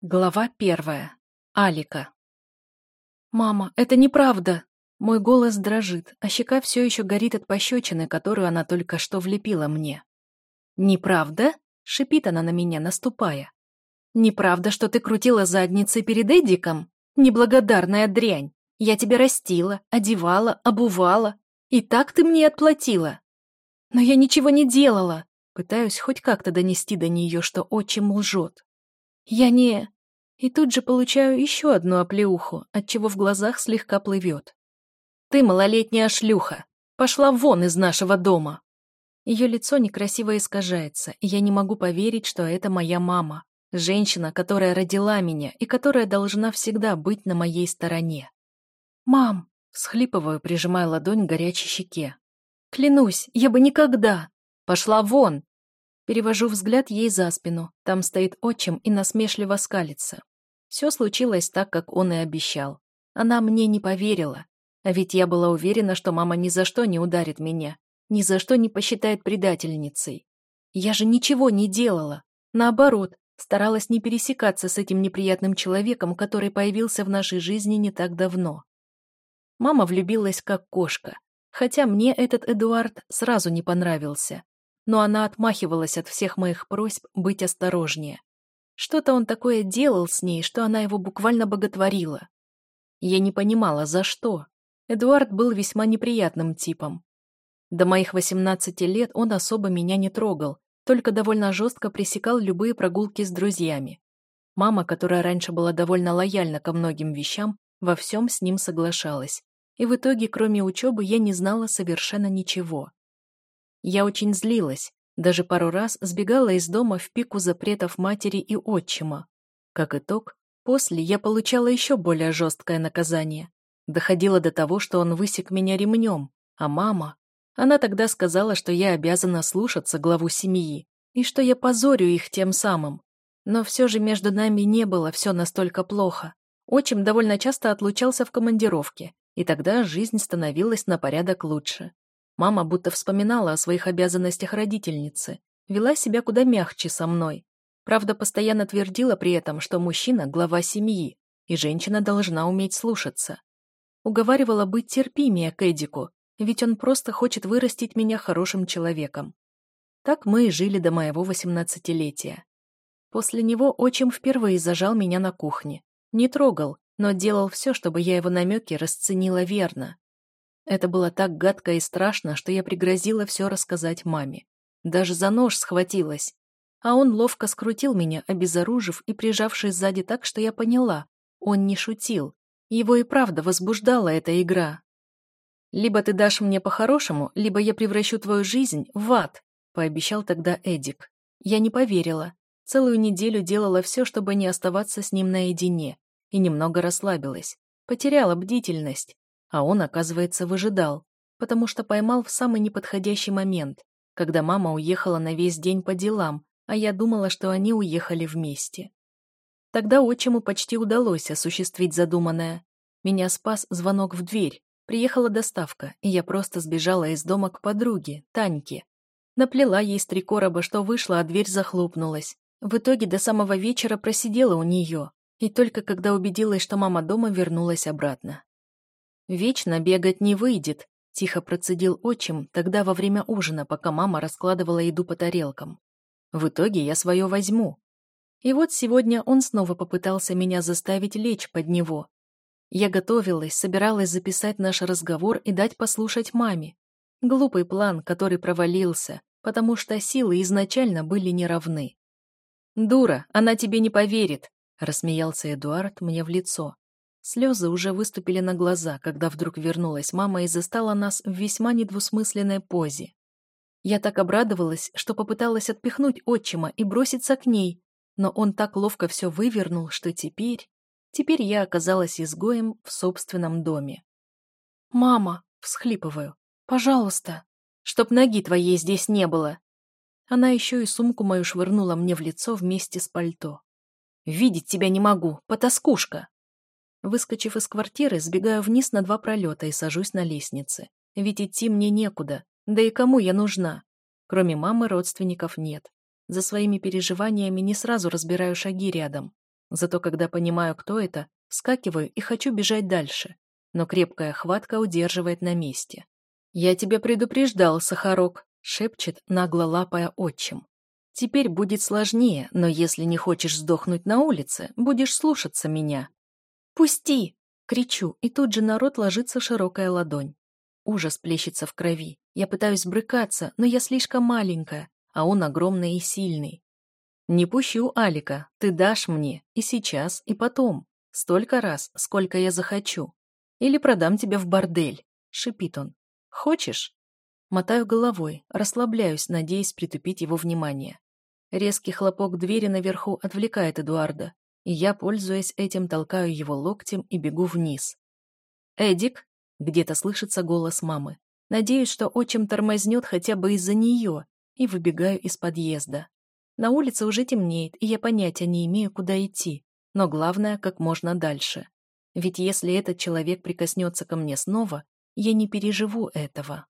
Глава первая. Алика. «Мама, это неправда!» Мой голос дрожит, а щека все еще горит от пощечины, которую она только что влепила мне. «Неправда?» — шипит она на меня, наступая. «Неправда, что ты крутила задницей перед Эдиком? Неблагодарная дрянь! Я тебя растила, одевала, обувала. И так ты мне отплатила!» «Но я ничего не делала!» Пытаюсь хоть как-то донести до нее, что отчим лжет. «Я не...» И тут же получаю еще одну оплеуху, отчего в глазах слегка плывет. «Ты малолетняя шлюха! Пошла вон из нашего дома!» Ее лицо некрасиво искажается, и я не могу поверить, что это моя мама. Женщина, которая родила меня и которая должна всегда быть на моей стороне. «Мам!» — схлипываю, прижимая ладонь к горячей щеке. «Клянусь, я бы никогда!» «Пошла вон!» Перевожу взгляд ей за спину. Там стоит отчим и насмешливо скалится. Все случилось так, как он и обещал. Она мне не поверила. А ведь я была уверена, что мама ни за что не ударит меня, ни за что не посчитает предательницей. Я же ничего не делала. Наоборот, старалась не пересекаться с этим неприятным человеком, который появился в нашей жизни не так давно. Мама влюбилась как кошка, хотя мне этот Эдуард сразу не понравился но она отмахивалась от всех моих просьб быть осторожнее. Что-то он такое делал с ней, что она его буквально боготворила. Я не понимала, за что. Эдуард был весьма неприятным типом. До моих 18 лет он особо меня не трогал, только довольно жестко пресекал любые прогулки с друзьями. Мама, которая раньше была довольно лояльна ко многим вещам, во всем с ним соглашалась. И в итоге, кроме учебы, я не знала совершенно ничего. Я очень злилась, даже пару раз сбегала из дома в пику запретов матери и отчима. Как итог, после я получала еще более жесткое наказание. Доходило до того, что он высек меня ремнем, а мама... Она тогда сказала, что я обязана слушаться главу семьи, и что я позорю их тем самым. Но все же между нами не было все настолько плохо. Отчим довольно часто отлучался в командировке, и тогда жизнь становилась на порядок лучше. Мама будто вспоминала о своих обязанностях родительницы, вела себя куда мягче со мной. Правда, постоянно твердила при этом, что мужчина – глава семьи, и женщина должна уметь слушаться. Уговаривала быть терпимее к Эдику, ведь он просто хочет вырастить меня хорошим человеком. Так мы и жили до моего восемнадцатилетия. После него отчим впервые зажал меня на кухне. Не трогал, но делал все, чтобы я его намеки расценила верно. Это было так гадко и страшно, что я пригрозила все рассказать маме. Даже за нож схватилась. А он ловко скрутил меня, обезоружив и прижавшись сзади так, что я поняла. Он не шутил. Его и правда возбуждала эта игра. «Либо ты дашь мне по-хорошему, либо я превращу твою жизнь в ад», пообещал тогда Эдик. Я не поверила. Целую неделю делала все, чтобы не оставаться с ним наедине. И немного расслабилась. Потеряла бдительность. А он, оказывается, выжидал, потому что поймал в самый неподходящий момент, когда мама уехала на весь день по делам, а я думала, что они уехали вместе. Тогда отчиму почти удалось осуществить задуманное. Меня спас звонок в дверь. Приехала доставка, и я просто сбежала из дома к подруге, Таньке. Наплела ей с три короба, что вышла, а дверь захлопнулась. В итоге до самого вечера просидела у нее, и только когда убедилась, что мама дома, вернулась обратно. «Вечно бегать не выйдет», — тихо процедил отчим тогда во время ужина, пока мама раскладывала еду по тарелкам. «В итоге я свое возьму». И вот сегодня он снова попытался меня заставить лечь под него. Я готовилась, собиралась записать наш разговор и дать послушать маме. Глупый план, который провалился, потому что силы изначально были неравны. «Дура, она тебе не поверит», — рассмеялся Эдуард мне в лицо. Слезы уже выступили на глаза, когда вдруг вернулась мама и застала нас в весьма недвусмысленной позе. Я так обрадовалась, что попыталась отпихнуть отчима и броситься к ней, но он так ловко все вывернул, что теперь... Теперь я оказалась изгоем в собственном доме. «Мама!» — всхлипываю. «Пожалуйста!» «Чтоб ноги твоей здесь не было!» Она еще и сумку мою швырнула мне в лицо вместе с пальто. «Видеть тебя не могу, потаскушка!» Выскочив из квартиры, сбегаю вниз на два пролета и сажусь на лестнице. Ведь идти мне некуда. Да и кому я нужна? Кроме мамы родственников нет. За своими переживаниями не сразу разбираю шаги рядом. Зато когда понимаю, кто это, вскакиваю и хочу бежать дальше. Но крепкая хватка удерживает на месте. «Я тебя предупреждал, Сахарок», — шепчет, нагло лапая отчим. «Теперь будет сложнее, но если не хочешь сдохнуть на улице, будешь слушаться меня». «Пусти!» — кричу, и тут же народ ложится широкая ладонь. Ужас плещется в крови. Я пытаюсь брыкаться, но я слишком маленькая, а он огромный и сильный. «Не пущу, Алика, ты дашь мне, и сейчас, и потом, столько раз, сколько я захочу. Или продам тебя в бордель», — шипит он. «Хочешь?» Мотаю головой, расслабляюсь, надеясь притупить его внимание. Резкий хлопок двери наверху отвлекает Эдуарда, и я, пользуясь этим, толкаю его локтем и бегу вниз. «Эдик!» — где-то слышится голос мамы. Надеюсь, что отчим тормознет хотя бы из-за нее, и выбегаю из подъезда. На улице уже темнеет, и я понятия не имею, куда идти. Но главное, как можно дальше. Ведь если этот человек прикоснется ко мне снова, я не переживу этого.